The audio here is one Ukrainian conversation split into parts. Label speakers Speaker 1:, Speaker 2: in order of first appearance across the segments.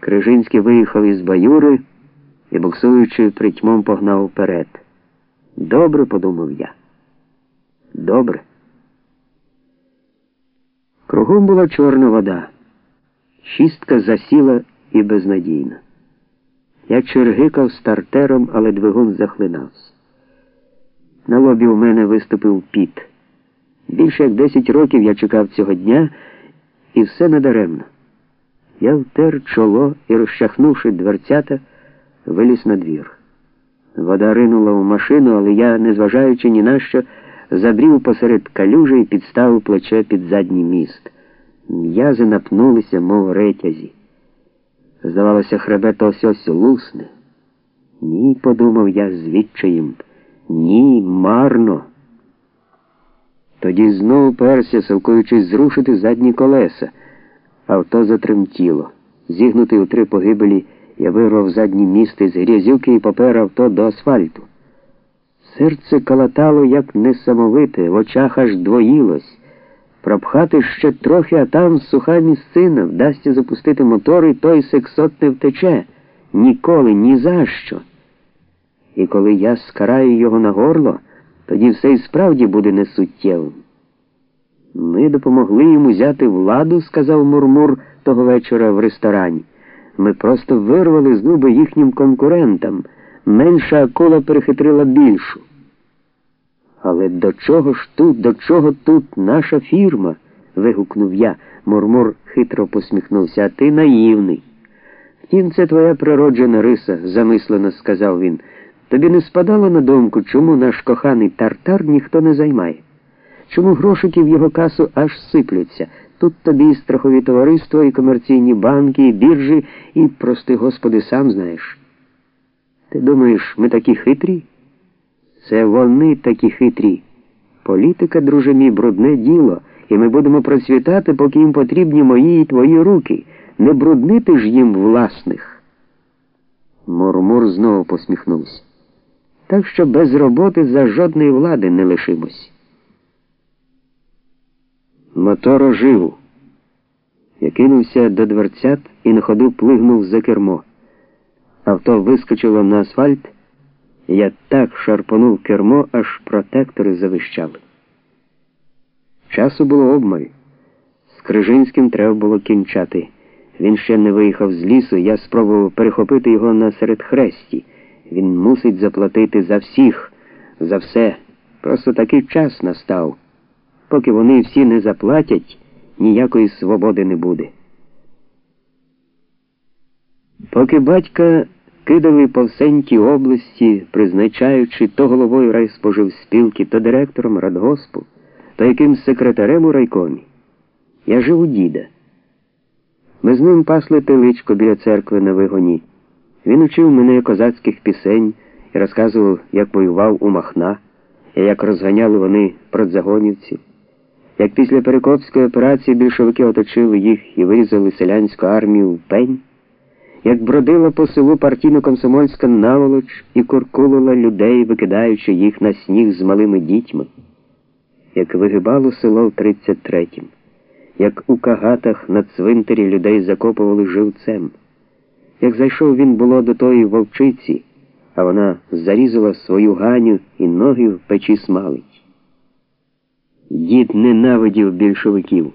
Speaker 1: Крижинський виїхав із баюри і, буксуючи, притьмом погнав вперед. Добре, подумав я. Добре. Кругом була чорна вода. Шістка засіла і безнадійна. Я чергикав стартером, але двигун захлинався. На лобі у мене виступив піт. Більше як 10 років я чекав цього дня, і все надаремно. Я втер чоло і, розчахнувши дверцята, виліз на двір. Вода ринула в машину, але я, незважаючи ні на що, забрів посеред калюжі і підставив плече під задній міст. М'язи напнулися, мов ретязі. Здавалося, хребет ось ось лусне. Ні, подумав я з відчаєм. Ні, марно. Тоді знову перся, силкуючись зрушити задні колеса. Авто затремтіло. Зігнутий у три погибелі, я вирвав задні місти з грязюки і попер авто до асфальту. Серце калатало, як несамовите, в очах аж двоїлось. Пропхати ще трохи, а там суха місцина, вдасться запустити мотор, і той сексот не втече. Ніколи, ні за що. І коли я скараю його на горло, тоді все і справді буде несуттєвим. Ми допомогли йому взяти владу, сказав Мурмур того вечора в ресторані. Ми просто вирвали зуби їхнім конкурентам. Менша акула перехитрила більшу. Але до чого ж тут, до чого тут наша фірма? вигукнув я. Мурмур хитро посміхнувся, а ти наївний. Втім, це твоя природжена риса, замислено сказав він. Тобі не спадало на думку, чому наш коханий тартар ніхто не займає? Чому грошики в його касу аж сипляться? Тут тобі і страхові товариства, і комерційні банки, і біржі, і, прости господи, сам знаєш. Ти думаєш, ми такі хитрі? Це вони такі хитрі. Політика, друже мій, брудне діло, і ми будемо процвітати, поки їм потрібні мої і твої руки. Не бруднити ж їм власних. Мурмур знову посміхнувся. Так що без роботи за жодної влади не лишимось. Мотор ожив. Я кинувся до дверцят і на ходу плигнув за кермо. Авто вискочило на асфальт, і я так шарпонув кермо, аж протектори завищали. Часу було обмаль. З Крижинським треба було кінчати. Він ще не виїхав з лісу, я спробував перехопити його на середхресті. Він мусить заплатити за всіх, за все. Просто такий час настав. Поки вони всі не заплатять, ніякої свободи не буде. Поки батька кидали по всенькій області, призначаючи то головою райспоживспілки, то директором радгоспу, то якимсь секретарем у райкомі, я жив у діда. Ми з ним пасли теличко біля церкви на вигоні. Він учив мене козацьких пісень і розказував, як воював у Махна, і як розганяли вони продзагонівців. Як після Перекопської операції більшовики оточили їх і вирізали селянську армію в пень, як бродила по селу партійно-комсомольська наволоч і куркулила людей, викидаючи їх на сніг з малими дітьми, як вигибало село в 33-м, як у кагатах на цвинтарі людей закопували живцем, як зайшов він було до тої вовчиці, а вона зарізала свою ганю і ноги в печі смалить. Дід ненавидів більшовиків.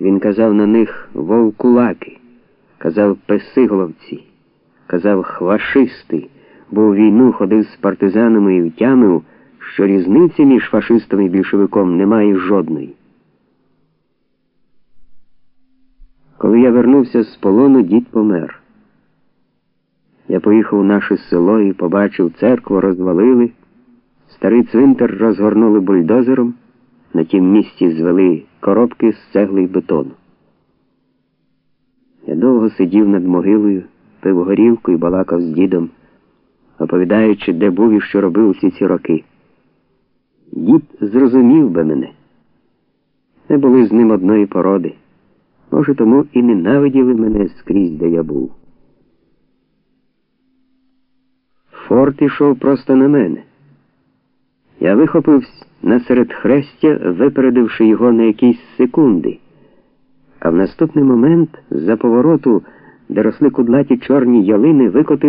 Speaker 1: Він казав на них вовкулаки, казав песиголовці, казав хвашисти, бо у війну ходив з партизанами і втямив, що різниці між фашистом і більшовиком немає жодної. Коли я вернувся з полону, дід помер. Я поїхав у наше село і побачив церкву, розвалили, старий цвинтар розгорнули бульдозером. На тім місці звели коробки з цегли й бетону. Я довго сидів над могилою, пив горілку і балакав з дідом, оповідаючи, де був і що робив усі ці роки. Дід зрозумів би мене. Не були з ним одної породи. Може, тому і ненавиділи мене скрізь, де я був. Форт ішов просто на мене. Я вихопився на середхрестя, випередивши його на якісь секунди. А в наступний момент, за повороту, де росли кудлаті чорні ялини, викотив.